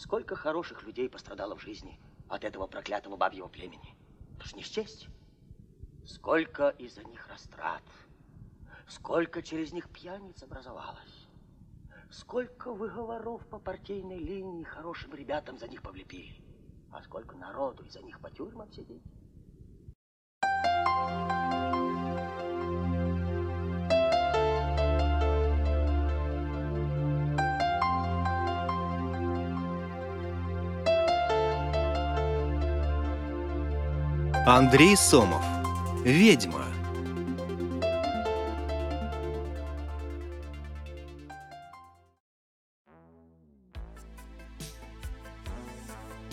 Сколько хороших людей пострадало в жизни от этого проклятого бабьего племени. Это ж не счесть. Сколько из-за них растрат. Сколько через них пьяниц образовалось. Сколько выговоров по партийной линии хорошим ребятам за них повлепили. А сколько народу из-за них по тюрьмам сидеть. Андрей Сомов. Ведьма.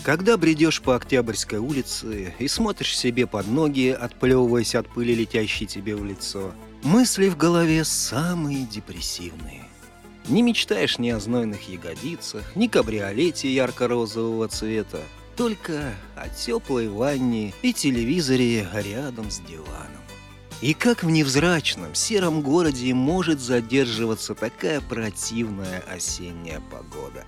Когда бредешь по Октябрьской улице и смотришь себе под ноги, отплевываясь от пыли, летящей тебе в лицо, мысли в голове самые депрессивные. Не мечтаешь ни о знойных ягодицах, ни кабриолете ярко-розового цвета, только о теплой ванне и телевизоре рядом с диваном. И как в невзрачном сером городе может задерживаться такая противная осенняя погода?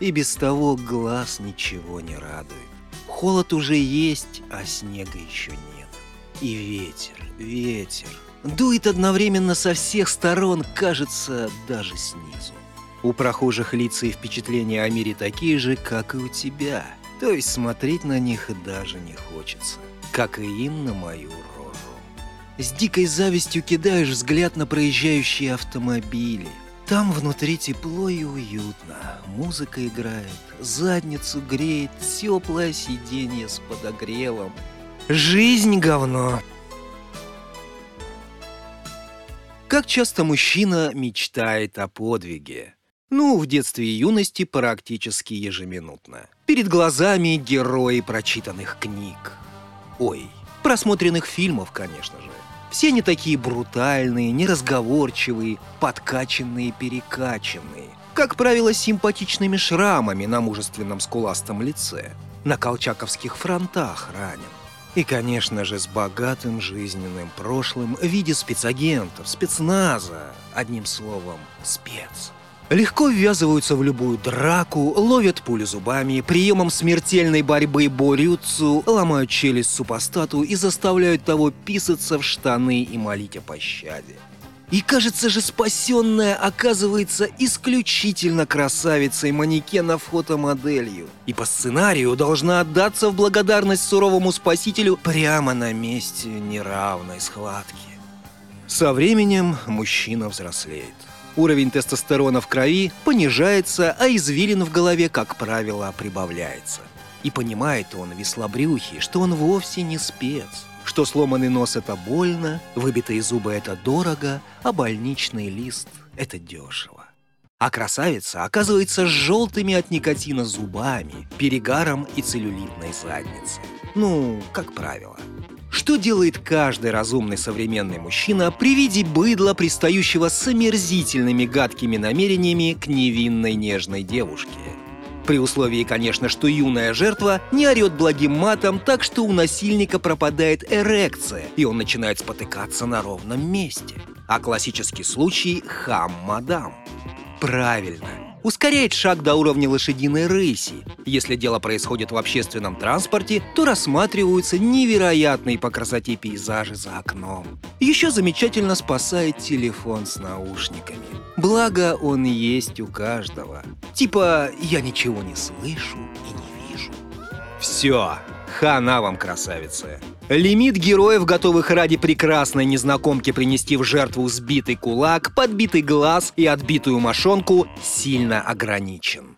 И без того глаз ничего не радует. Холод уже есть, а снега еще нет. И ветер, ветер. Дует одновременно со всех сторон, кажется, даже снизу. У прохожих лица и впечатления о мире такие же, как и у тебя. То есть смотреть на них даже не хочется. Как и им на мою рожу. С дикой завистью кидаешь взгляд на проезжающие автомобили. Там внутри тепло и уютно. Музыка играет, задницу греет, теплое сиденье с подогревом. Жизнь говно. Как часто мужчина мечтает о подвиге? Ну, в детстве и юности практически ежеминутно. Перед глазами герои прочитанных книг. Ой, просмотренных фильмов, конечно же. Все они такие брутальные, неразговорчивые, подкачанные, перекачанные. Как правило, симпатичными шрамами на мужественном скуластом лице. На колчаковских фронтах ранен. И, конечно же, с богатым жизненным прошлым в виде спецагентов, спецназа, одним словом, спец. Легко ввязываются в любую драку, ловят пули зубами, приемом смертельной борьбы борются, ломают челюсть супостату и заставляют того писаться в штаны и молить о пощаде. И кажется же, спасенная оказывается исключительно красавицей манекена фотомоделью. И по сценарию должна отдаться в благодарность суровому спасителю прямо на месте неравной схватки. Со временем мужчина взрослеет. Уровень тестостерона в крови понижается, а извилин в голове, как правило, прибавляется. И понимает он, веслобрюхий, что он вовсе не спец, что сломанный нос — это больно, выбитые зубы — это дорого, а больничный лист — это дешево. А красавица оказывается с желтыми от никотина зубами, перегаром и целлюлитной задницей. Ну, как правило. Что делает каждый разумный современный мужчина при виде быдла, пристающего с омерзительными гадкими намерениями к невинной нежной девушке? При условии, конечно, что юная жертва не орет благим матом, так что у насильника пропадает эрекция, и он начинает спотыкаться на ровном месте. А классический случай – хам-мадам. Правильно, ускоряет шаг до уровня лошадиной рыси. Если дело происходит в общественном транспорте, то рассматриваются невероятные по красоте пейзажи за окном. Еще замечательно спасает телефон с наушниками. Благо, он есть у каждого. Типа, я ничего не слышу и не вижу. Все, хана вам, красавица. Лимит героев, готовых ради прекрасной незнакомки принести в жертву сбитый кулак, подбитый глаз и отбитую мошонку, сильно ограничен.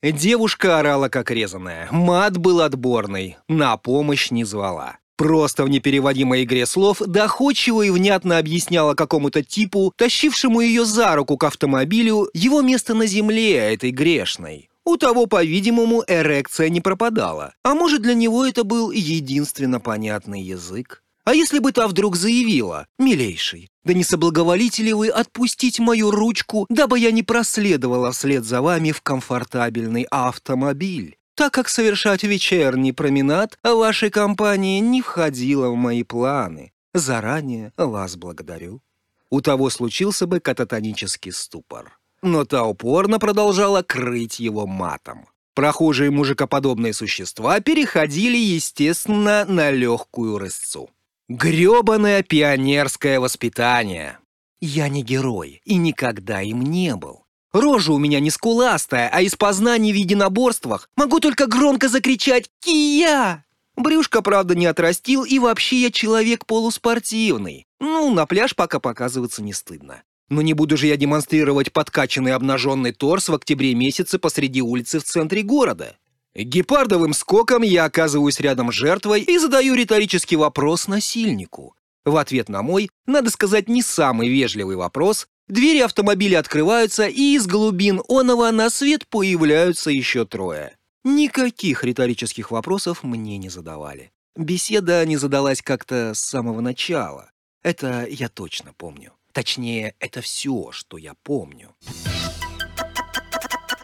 Девушка орала как резаная, мат был отборный, на помощь не звала. Просто в непереводимой игре слов доходчиво и внятно объясняла какому-то типу, тащившему ее за руку к автомобилю, его место на земле, этой грешной. У того, по-видимому, эрекция не пропадала. А может, для него это был единственно понятный язык? А если бы та вдруг заявила, «Милейший, да не соблаговолите ли вы отпустить мою ручку, дабы я не проследовала вслед за вами в комфортабельный автомобиль?» так как совершать вечерний променад вашей компании не входило в мои планы. Заранее вас благодарю. У того случился бы кататонический ступор. Но та упорно продолжала крыть его матом. Прохожие мужикоподобные существа переходили, естественно, на легкую рысцу. Грёбаное пионерское воспитание. Я не герой и никогда им не был. Рожа у меня не скуластая, а из познаний в единоборствах могу только громко закричать «Кия!». Брюшко, правда, не отрастил, и вообще я человек полуспортивный. Ну, на пляж пока показываться не стыдно. Но не буду же я демонстрировать подкачанный обнаженный торс в октябре месяце посреди улицы в центре города. Гепардовым скоком я оказываюсь рядом с жертвой и задаю риторический вопрос насильнику. В ответ на мой, надо сказать, не самый вежливый вопрос, двери автомобиля открываются, и из глубин оного на свет появляются еще трое. Никаких риторических вопросов мне не задавали. Беседа не задалась как-то с самого начала. Это я точно помню. Точнее, это все, что я помню.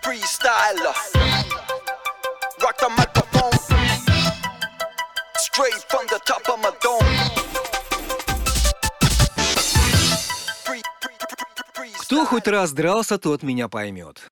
freestyler. Rock the microphone. Straight from the top of my dome. Free, free, free, Кто хоть раз дрался, тот меня поймет.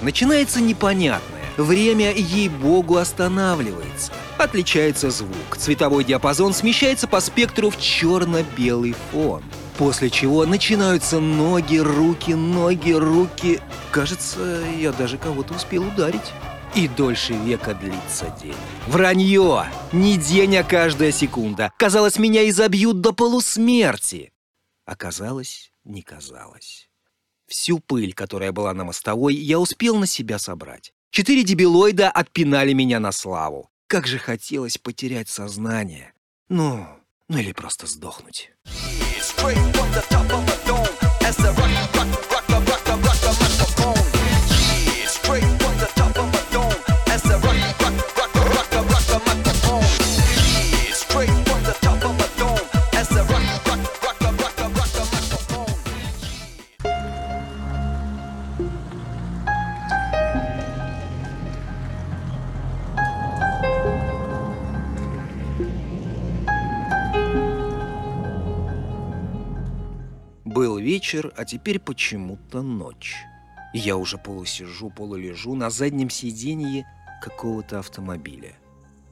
Начинается непонятное. Время, ей-богу, останавливается. Отличается звук. Цветовой диапазон смещается по спектру в черно-белый фон. После чего начинаются ноги, руки, ноги, руки. Кажется, я даже кого-то успел ударить. И дольше века длится день. Вранье! Не день, а каждая секунда. Казалось, меня изобьют до полусмерти. Оказалось, не казалось. Всю пыль, которая была на мостовой, я успел на себя собрать. Четыре дебилоида отпинали меня на славу. Как же хотелось потерять сознание. Ну, ну или просто сдохнуть. Вечер, а теперь почему-то ночь. И я уже полусижу, полулежу на заднем сиденье какого-то автомобиля.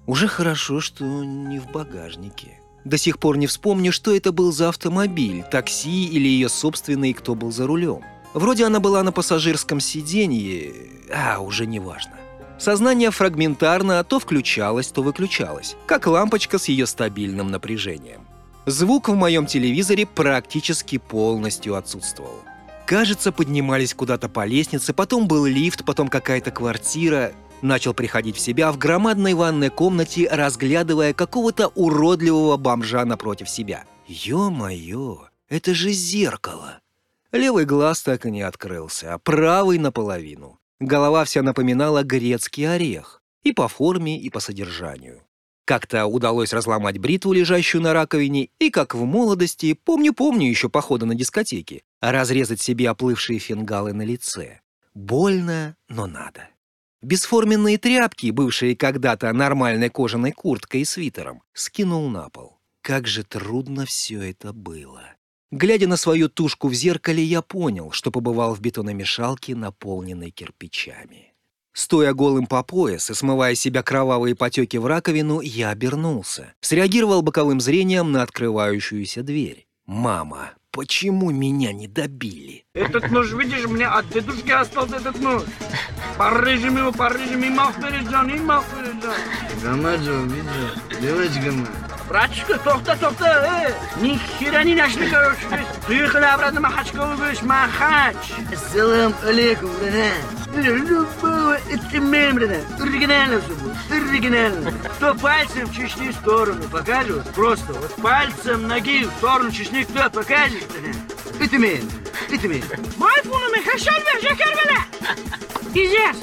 Уже хорошо, что не в багажнике. До сих пор не вспомню, что это был за автомобиль, такси или ее собственный, кто был за рулем. Вроде она была на пассажирском сиденье, а уже не важно. Сознание фрагментарно то включалось, то выключалось, как лампочка с ее стабильным напряжением. Звук в моем телевизоре практически полностью отсутствовал. Кажется, поднимались куда-то по лестнице, потом был лифт, потом какая-то квартира. Начал приходить в себя в громадной ванной комнате, разглядывая какого-то уродливого бомжа напротив себя. Ё-моё, это же зеркало! Левый глаз так и не открылся, а правый наполовину. Голова вся напоминала грецкий орех. И по форме, и по содержанию. Как-то удалось разломать бритву, лежащую на раковине, и, как в молодости, помню-помню еще походы на дискотеке, разрезать себе оплывшие фингалы на лице. Больно, но надо. Бесформенные тряпки, бывшие когда-то нормальной кожаной курткой и свитером, скинул на пол. Как же трудно все это было. Глядя на свою тушку в зеркале, я понял, что побывал в бетономешалке, наполненной кирпичами. Стоя голым по пояс и смывая себя кровавые потеки в раковину, я обернулся. Среагировал боковым зрением на открывающуюся дверь. «Мама, почему меня не добили?» Этот нож, видишь, у меня от дедушки остался этот нож. Порежем его, порежем, и мах Фериджан, и мах Фериджан. Гамаджо, виджо, девочка моя. Братишка, тохта, тохта, э! Ни хера не нашли, короче. Приехали обратно Махачкову, говоришь, Махач. Ассалам алейкум, брат. Любого, это мем, брат. Оригинально все будет, оригинально. Кто пальцем в чешни сторону покажет, просто вот пальцем ноги в сторону чешни кто покажет. Это мен, это мен. Мой kaşar ver, şeker ver. Yiyeceğiz.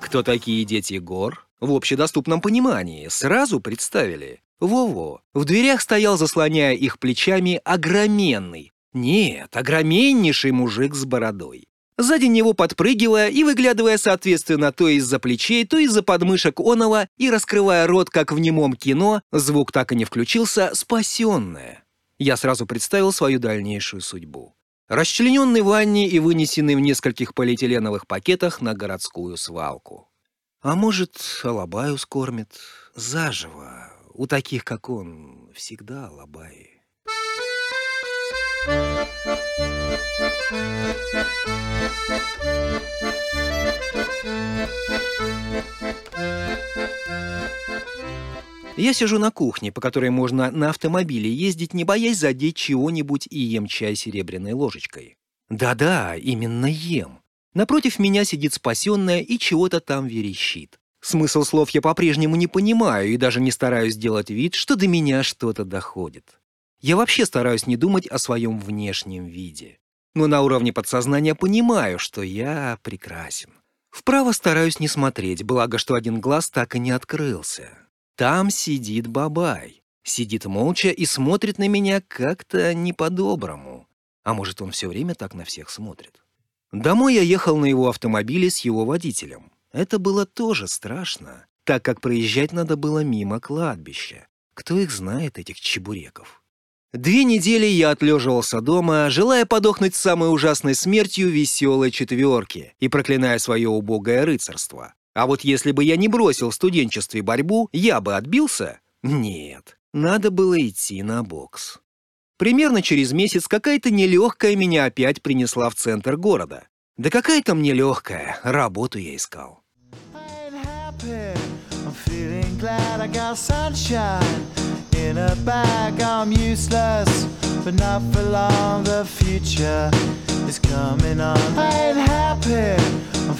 Кто такие дети гор? В общедоступном понимании сразу представили. Во-во, в дверях стоял, заслоняя их плечами, огроменный, нет, огроменнейший мужик с бородой. Сзади него подпрыгивая и выглядывая, соответственно, то из-за плечей, то из-за подмышек оного и раскрывая рот, как в немом кино, звук так и не включился, спасенная. Я сразу представил свою дальнейшую судьбу. Расчлененный в ванне и вынесенный в нескольких полиэтиленовых пакетах на городскую свалку. А может, Алабаю скормит заживо. У таких, как он, всегда Алабаи. Я сижу на кухне, по которой можно на автомобиле ездить, не боясь задеть чего-нибудь и ем чай серебряной ложечкой. Да-да, именно ем. Напротив меня сидит спасенная и чего-то там верещит. Смысл слов я по-прежнему не понимаю и даже не стараюсь сделать вид, что до меня что-то доходит. Я вообще стараюсь не думать о своем внешнем виде. Но на уровне подсознания понимаю, что я прекрасен. Вправо стараюсь не смотреть, благо, что один глаз так и не открылся. Там сидит Бабай. Сидит молча и смотрит на меня как-то не по-доброму. А может, он все время так на всех смотрит? Домой я ехал на его автомобиле с его водителем. Это было тоже страшно, так как проезжать надо было мимо кладбища. Кто их знает, этих чебуреков? Две недели я отлеживался дома, желая подохнуть самой ужасной смертью веселой четверки и проклиная свое убогое рыцарство. А вот если бы я не бросил в студенчестве борьбу, я бы отбился? Нет, надо было идти на бокс. Примерно через месяц какая-то нелегкая меня опять принесла в центр города. Да какая там нелегкая, работу я искал.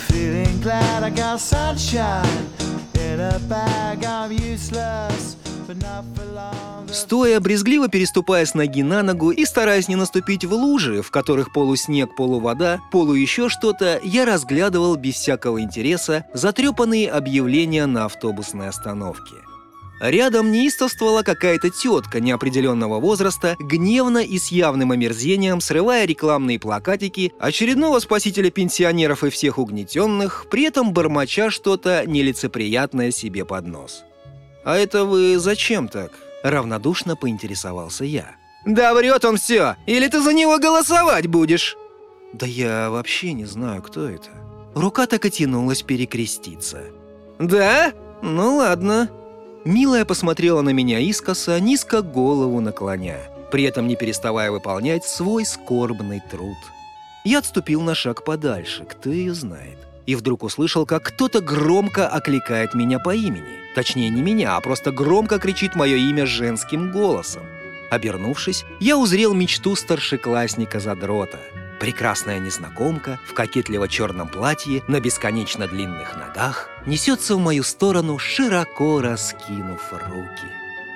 Feeling glad I got sunshine in a bag. I'm useless, Стоя, брезгливо переступая с ноги на ногу и стараясь не наступить в лужи, в которых полуснег, полувода, полу еще что-то, я разглядывал без всякого интереса затрепанные объявления на автобусной остановке. Рядом неистовствовала какая-то тетка неопределенного возраста, гневно и с явным омерзением срывая рекламные плакатики очередного спасителя пенсионеров и всех угнетенных, при этом бормоча что-то нелицеприятное себе под нос. «А это вы зачем так?» — равнодушно поинтересовался я. «Да врет он все! Или ты за него голосовать будешь?» «Да я вообще не знаю, кто это». Рука так и тянулась перекреститься. «Да? Ну ладно». Милая посмотрела на меня искоса, низко голову наклоня, при этом не переставая выполнять свой скорбный труд. Я отступил на шаг подальше, кто ее знает. И вдруг услышал, как кто-то громко окликает меня по имени. Точнее, не меня, а просто громко кричит мое имя женским голосом. Обернувшись, я узрел мечту старшеклассника Задрота. Прекрасная незнакомка в кокетливо черном платье на бесконечно длинных ногах несется в мою сторону, широко раскинув руки.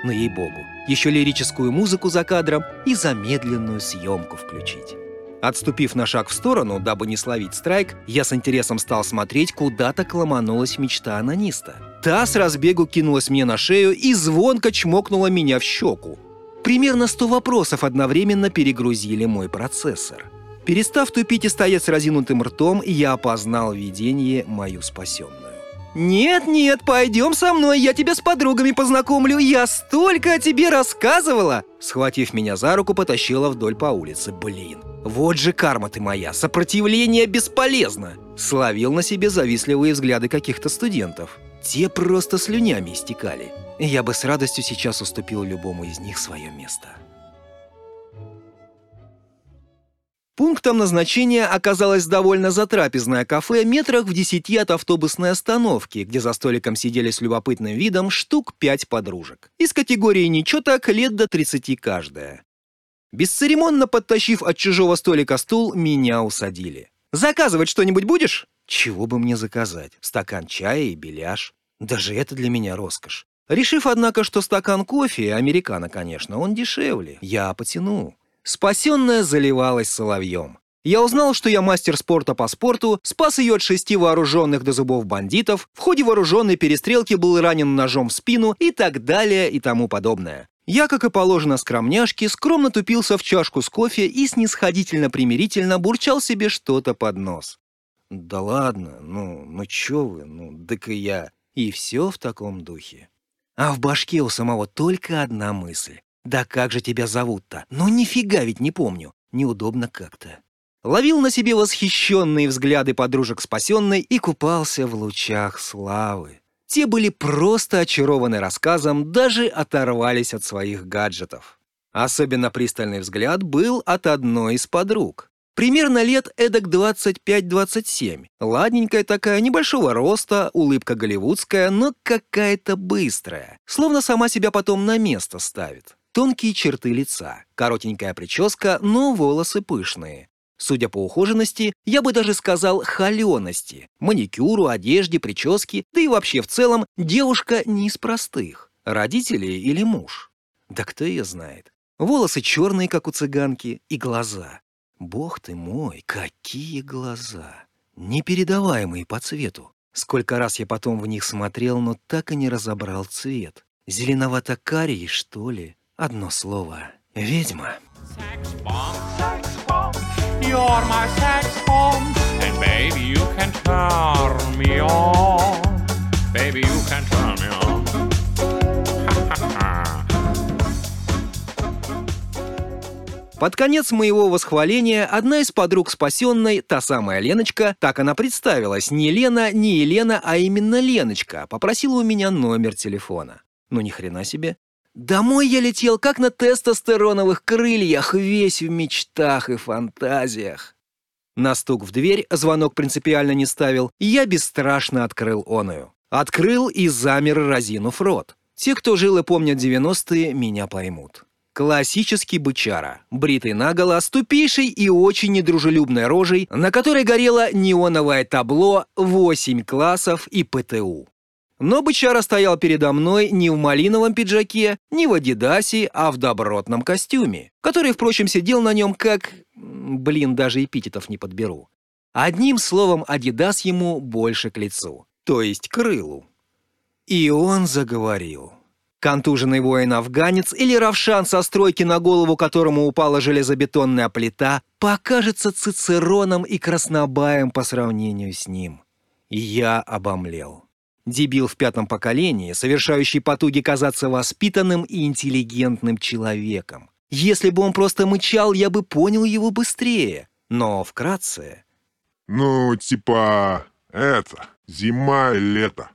Но ей-богу, еще лирическую музыку за кадром и замедленную съемку включить. Отступив на шаг в сторону, дабы не словить страйк, я с интересом стал смотреть, куда так ломанулась мечта анониста. Та с разбегу кинулась мне на шею и звонко чмокнула меня в щеку. Примерно 100 вопросов одновременно перегрузили мой процессор. Перестав тупить и стоять с разинутым ртом, я опознал видение мою спасенную. «Нет-нет, пойдем со мной, я тебя с подругами познакомлю, я столько о тебе рассказывала!» Схватив меня за руку, потащила вдоль по улице. «Блин, вот же карма ты моя, сопротивление бесполезно!» Словил на себе завистливые взгляды каких-то студентов. Те просто слюнями истекали. Я бы с радостью сейчас уступил любому из них свое место. Пунктом назначения оказалось довольно затрапезное кафе метрах в десяти от автобусной остановки, где за столиком сидели с любопытным видом штук пять подружек. Из категории «ничего так» лет до 30 каждая. Бесцеремонно подтащив от чужого столика стул, меня усадили. «Заказывать что-нибудь будешь?» Чего бы мне заказать? Стакан чая и беляш. Даже это для меня роскошь. Решив, однако, что стакан кофе, американо, конечно, он дешевле, я потяну. Спасенная заливалась соловьем. Я узнал, что я мастер спорта по спорту, спас ее от шести вооруженных до зубов бандитов, в ходе вооруженной перестрелки был ранен ножом в спину и так далее и тому подобное. Я, как и положено скромняшке, скромно тупился в чашку с кофе и снисходительно-примирительно бурчал себе что-то под нос. «Да ладно, ну, ну чё вы, ну, так и я». И все в таком духе. А в башке у самого только одна мысль. Да как же тебя зовут-то? Ну нифига ведь не помню. Неудобно как-то. Ловил на себе восхищенные взгляды подружек спасенной и купался в лучах славы. Те были просто очарованы рассказом, даже оторвались от своих гаджетов. Особенно пристальный взгляд был от одной из подруг. Примерно лет эдак 25-27. Ладненькая такая, небольшого роста, улыбка голливудская, но какая-то быстрая. Словно сама себя потом на место ставит. Тонкие черты лица, коротенькая прическа, но волосы пышные. Судя по ухоженности, я бы даже сказал холености. Маникюру, одежде, прическе, да и вообще в целом девушка не из простых. Родители или муж? Да кто ее знает. Волосы черные, как у цыганки, и глаза. Бог ты мой, какие глаза! Непередаваемые по цвету. Сколько раз я потом в них смотрел, но так и не разобрал цвет. Зеленовато-карий, что ли? Одно слово. Ведьма. Под конец моего восхваления одна из подруг спасенной, та самая Леночка, так она представилась, не Лена, не Елена, а именно Леночка, попросила у меня номер телефона. Ну ни хрена себе. Домой я летел как на тестостероновых крыльях, весь в мечтах и фантазиях. На стук в дверь звонок принципиально не ставил, и я бесстрашно открыл оную. Открыл и замер, разинув рот. Те, кто жил и помнят 90-е, меня поймут. Классический бычара, бритый наголо, с тупейшей и очень недружелюбной рожей, на которой горело неоновое табло «8 классов и ПТУ». Но бычара стоял передо мной не в малиновом пиджаке, не в адидасе, а в добротном костюме, который, впрочем, сидел на нем как... Блин, даже эпитетов не подберу. Одним словом, адидас ему больше к лицу, то есть к рылу. И он заговорил. Контуженный воин-афганец или равшан со стройки, на голову которому упала железобетонная плита, покажется цицероном и краснобаем по сравнению с ним. Я обомлел. Дебил в пятом поколении, совершающий потуги казаться воспитанным и интеллигентным человеком. Если бы он просто мычал, я бы понял его быстрее. Но вкратце... Ну, типа, это, зима и лето.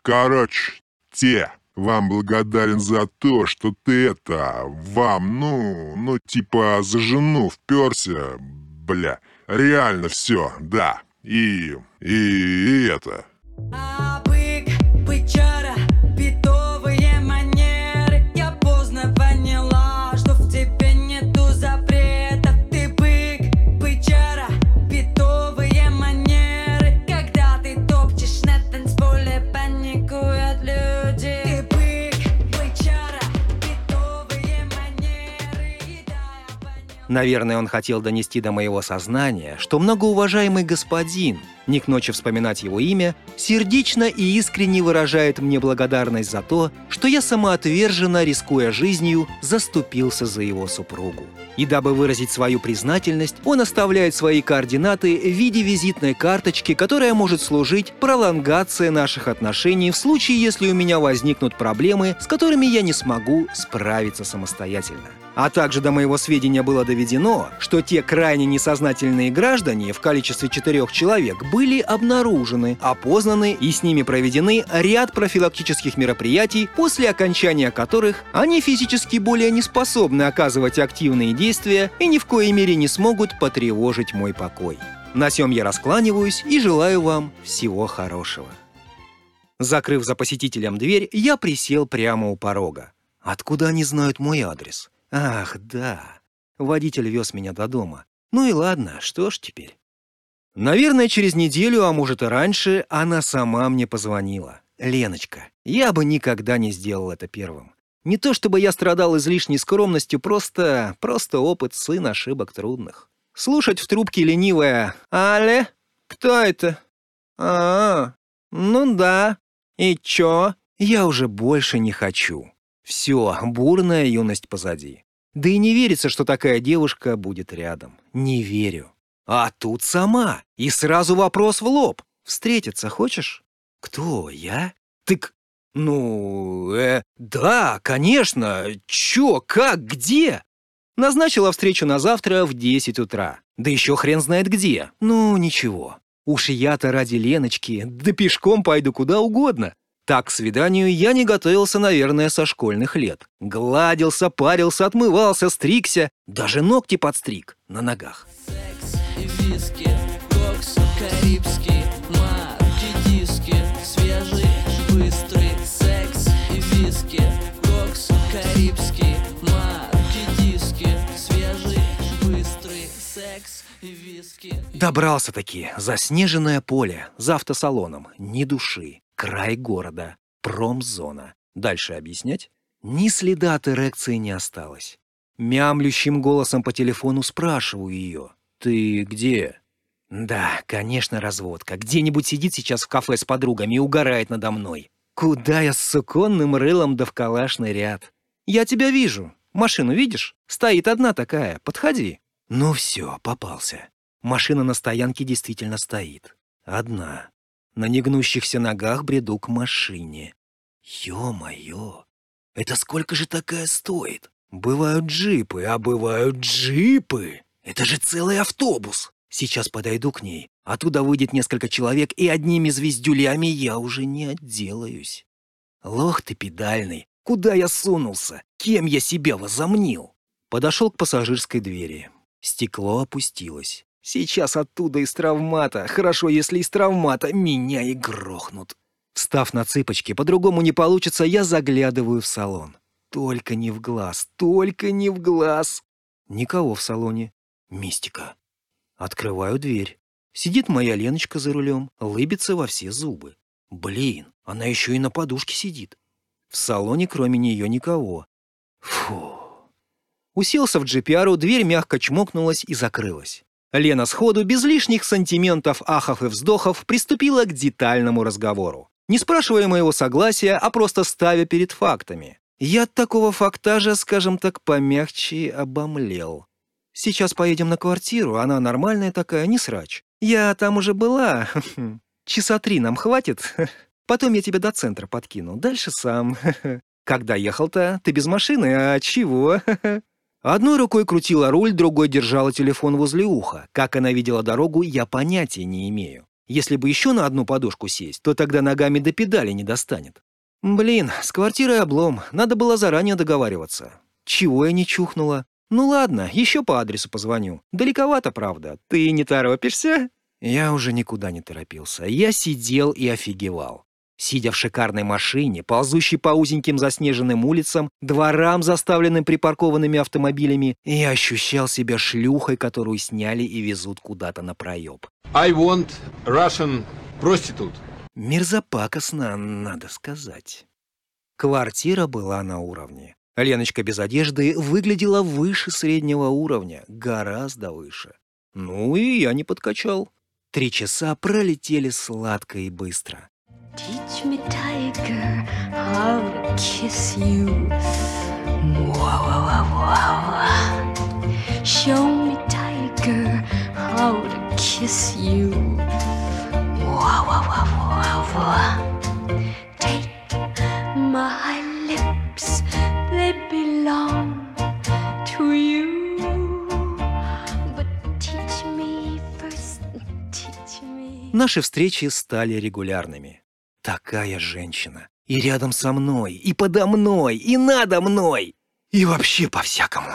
Короче, те, вам благодарен за то, что ты это, вам, ну, ну, типа, за жену вперся, бля. Реально все, да. И, и, и это. А бык, бычара, битовые Наверное, он хотел донести до моего сознания, что многоуважаемый господин, не к ночи вспоминать его имя, сердечно и искренне выражает мне благодарность за то, что я самоотверженно, рискуя жизнью, заступился за его супругу. И дабы выразить свою признательность, он оставляет свои координаты в виде визитной карточки, которая может служить пролонгацией наших отношений в случае, если у меня возникнут проблемы, с которыми я не смогу справиться самостоятельно. А также до моего сведения было доведено, что те крайне несознательные граждане в количестве четырех человек были обнаружены, опознаны и с ними проведены ряд профилактических мероприятий, после окончания которых они физически более не способны оказывать активные действия и ни в коей мере не смогут потревожить мой покой. На сём я раскланиваюсь и желаю вам всего хорошего. Закрыв за посетителем дверь, я присел прямо у порога. Откуда они знают мой адрес? Ах, да. Водитель вез меня до дома. Ну и ладно, что ж теперь. Наверное, через неделю, а может и раньше, она сама мне позвонила. Леночка, я бы никогда не сделал это первым. Не то чтобы я страдал излишней скромностью, просто... просто опыт сын ошибок трудных. Слушать в трубке ленивое «Але? Кто это?» «А, ну да. И чё?» Я уже больше не хочу. Все, бурная юность позади. Да и не верится, что такая девушка будет рядом. Не верю. А тут сама. И сразу вопрос в лоб. Встретиться хочешь? Кто, я? Тык. Ну, э, да, конечно. Чё, как, где? Назначила встречу на завтра в 10 утра. Да еще хрен знает где. Ну, ничего. Уж я-то ради Леночки, да пешком пойду куда угодно. Так к свиданию я не готовился, наверное, со школьных лет. Гладился, парился, отмывался, стригся, даже ногти подстриг на ногах. Секс и виски, кокс карибский, марки диски, свежий, быстрый. Секс и виски, кокс карибский, марки диски, свежий, быстрый. Секс и виски. Добрался-таки. Заснеженное поле, за автосалоном, ни души, край города, промзона. Дальше объяснять? Ни следа от эрекции не осталось. Мямлющим голосом по телефону спрашиваю ее. «Ты где?» Да, конечно, разводка. Где-нибудь сидит сейчас в кафе с подругами и угорает надо мной. Куда я с суконным рылом да в калашный ряд? Я тебя вижу. Машину видишь? Стоит одна такая. Подходи. Ну все, попался. Машина на стоянке действительно стоит. Одна. На негнущихся ногах бреду к машине. Ё-моё, это сколько же такая стоит? Бывают джипы, а бывают джипы. Это же целый автобус. Сейчас подойду к ней. Оттуда выйдет несколько человек, и одними звездюлями я уже не отделаюсь. Лох ты педальный. Куда я сунулся? Кем я себя возомнил? Подошел к пассажирской двери. Стекло опустилось. Сейчас оттуда из травмата, хорошо, если из травмата, меня и грохнут. Встав на цыпочки, по-другому не получится, я заглядываю в салон. Только не в глаз, только не в глаз. Никого в салоне. Мистика. Открываю дверь. Сидит моя Леночка за рулем, лыбится во все зубы. Блин, она еще и на подушке сидит. В салоне кроме нее никого. Фу. Уселся в GPR, дверь мягко чмокнулась и закрылась. Лена сходу, без лишних сантиментов, ахов и вздохов, приступила к детальному разговору. Не спрашивая моего согласия, а просто ставя перед фактами. Я от такого фактажа, скажем так, помягче обомлел. Сейчас поедем на квартиру, она нормальная такая, не срач. Я там уже была. Часа три нам хватит. Потом я тебя до центра подкину, дальше сам. Когда ехал-то? Ты без машины, а чего? Одной рукой крутила руль, другой держала телефон возле уха. Как она видела дорогу, я понятия не имею. Если бы еще на одну подушку сесть, то тогда ногами до педали не достанет. Блин, с квартирой облом, надо было заранее договариваться. Чего я не чухнула? Ну ладно, еще по адресу позвоню. Далековато, правда. Ты не торопишься? Я уже никуда не торопился. Я сидел и офигевал. Сидя в шикарной машине, ползущей по узеньким заснеженным улицам, дворам, заставленным припаркованными автомобилями, я ощущал себя шлюхой, которую сняли и везут куда-то на проеб. I want Russian prostitute. Мерзопакостно, надо сказать. Квартира была на уровне. Леночка без одежды выглядела выше среднего уровня, гораздо выше. Ну и я не подкачал. Три часа пролетели сладко и быстро. Teach me, tiger, how to kiss you. Wow, Show me, tiger, how to kiss you. Wow, Take my lips, they belong to you. But teach me first, teach me. Наши встречи стали регулярными. Такая женщина. И рядом со мной, и подо мной, и надо мной. И вообще по-всякому.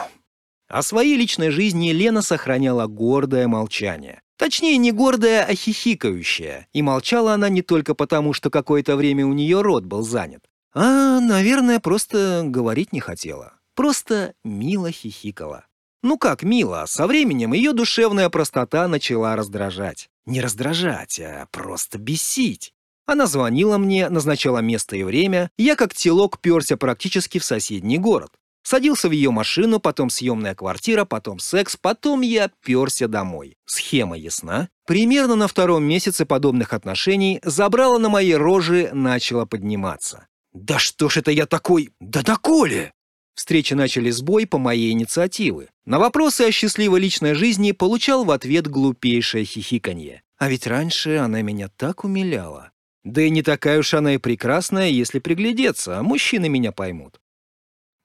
О своей личной жизни Лена сохраняла гордое молчание. Точнее, не гордое, а хихикающее. И молчала она не только потому, что какое-то время у нее рот был занят. А, наверное, просто говорить не хотела. Просто мило хихикала. Ну как мило, со временем ее душевная простота начала раздражать. Не раздражать, а просто бесить. Она звонила мне, назначала место и время, я как телок перся практически в соседний город. Садился в ее машину, потом съемная квартира, потом секс, потом я перся домой. Схема ясна? Примерно на втором месяце подобных отношений забрала на моей роже начала подниматься. «Да что ж это я такой? Да доколе?» Встречи начали с бой по моей инициативе. На вопросы о счастливой личной жизни получал в ответ глупейшее хихиканье. А ведь раньше она меня так умиляла. Да и не такая уж она и прекрасная, если приглядеться, а мужчины меня поймут.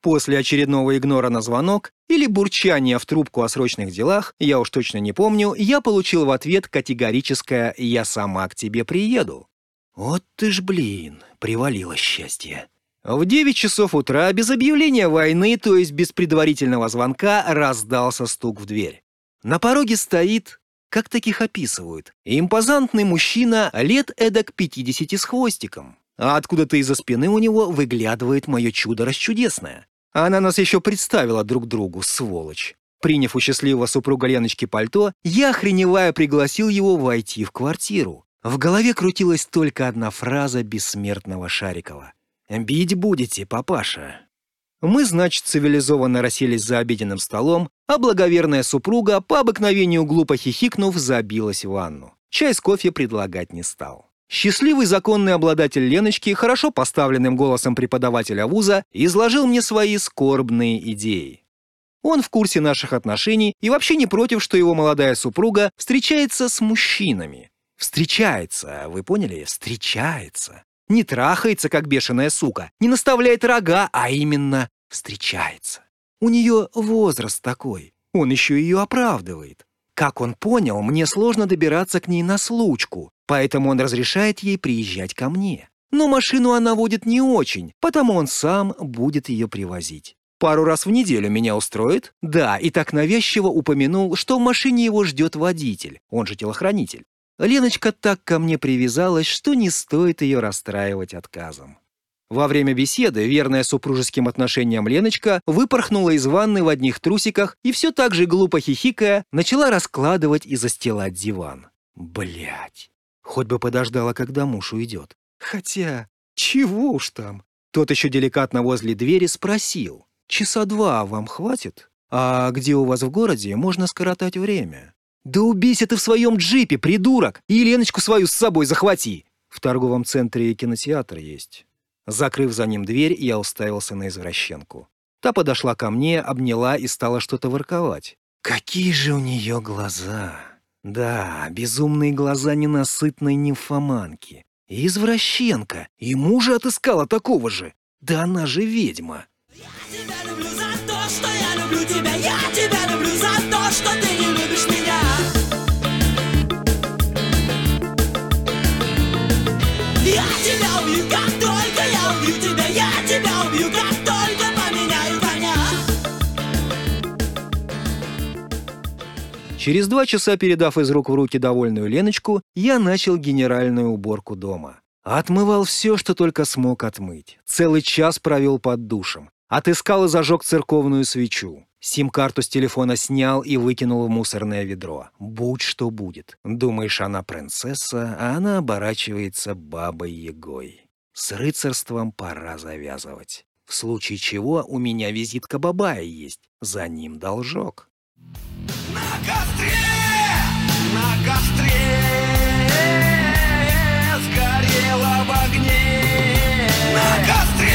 После очередного игнора на звонок или бурчания в трубку о срочных делах, я уж точно не помню, я получил в ответ категорическое «я сама к тебе приеду». Вот ты ж, блин, привалило счастье. В 9 часов утра без объявления войны, то есть без предварительного звонка, раздался стук в дверь. На пороге стоит, как таких описывают, импозантный мужчина лет эдак 50 с хвостиком. А откуда-то из-за спины у него выглядывает мое чудо расчудесное. Она нас еще представила друг другу, сволочь. Приняв у счастливого супруга Леночки пальто, я, охреневая, пригласил его войти в квартиру. В голове крутилась только одна фраза бессмертного Шарикова. «Бить будете, папаша». Мы, значит, цивилизованно расселись за обеденным столом, а благоверная супруга, по обыкновению глупо хихикнув, забилась в ванну. Чай с кофе предлагать не стал. Счастливый законный обладатель Леночки, хорошо поставленным голосом преподавателя вуза, изложил мне свои скорбные идеи. Он в курсе наших отношений и вообще не против, что его молодая супруга встречается с мужчинами. Встречается, вы поняли? Встречается. Не трахается, как бешеная сука, не наставляет рога, а именно встречается. У нее возраст такой, он еще ее оправдывает. Как он понял, мне сложно добираться к ней на случку, поэтому он разрешает ей приезжать ко мне. Но машину она водит не очень, потому он сам будет ее привозить. Пару раз в неделю меня устроит? Да, и так навязчиво упомянул, что в машине его ждет водитель, он же телохранитель. Леночка так ко мне привязалась, что не стоит ее расстраивать отказом. Во время беседы, верная супружеским отношениям Леночка выпорхнула из ванны в одних трусиках и все так же глупо хихикая начала раскладывать и застилать диван. Блять. Хоть бы подождала, когда муж уйдет. Хотя, чего уж там. Тот еще деликатно возле двери спросил. «Часа два вам хватит? А где у вас в городе можно скоротать время?» «Да убейся ты в своем джипе, придурок! И Леночку свою с собой захвати!» В торговом центре кинотеатр есть. Закрыв за ним дверь, я уставился на извращенку. Та подошла ко мне, обняла и стала что-то ворковать. Какие же у нее глаза! Да, безумные глаза ненасытной нимфоманки. Извращенка. И мужа отыскала такого же. Да она же ведьма. люблю за то, что я люблю тебя Я тебя люблю за то, что ты Через два часа, передав из рук в руки довольную Леночку, я начал генеральную уборку дома. Отмывал все, что только смог отмыть. Целый час провел под душем. Отыскал и зажег церковную свечу. Сим-карту с телефона снял и выкинул в мусорное ведро. Будь что будет. Думаешь, она принцесса, а она оборачивается бабой-ягой. С рыцарством пора завязывать. В случае чего у меня визитка Бабая есть. За ним должок. На костре! На костре! сгорела в огне! На костре!